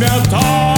now time.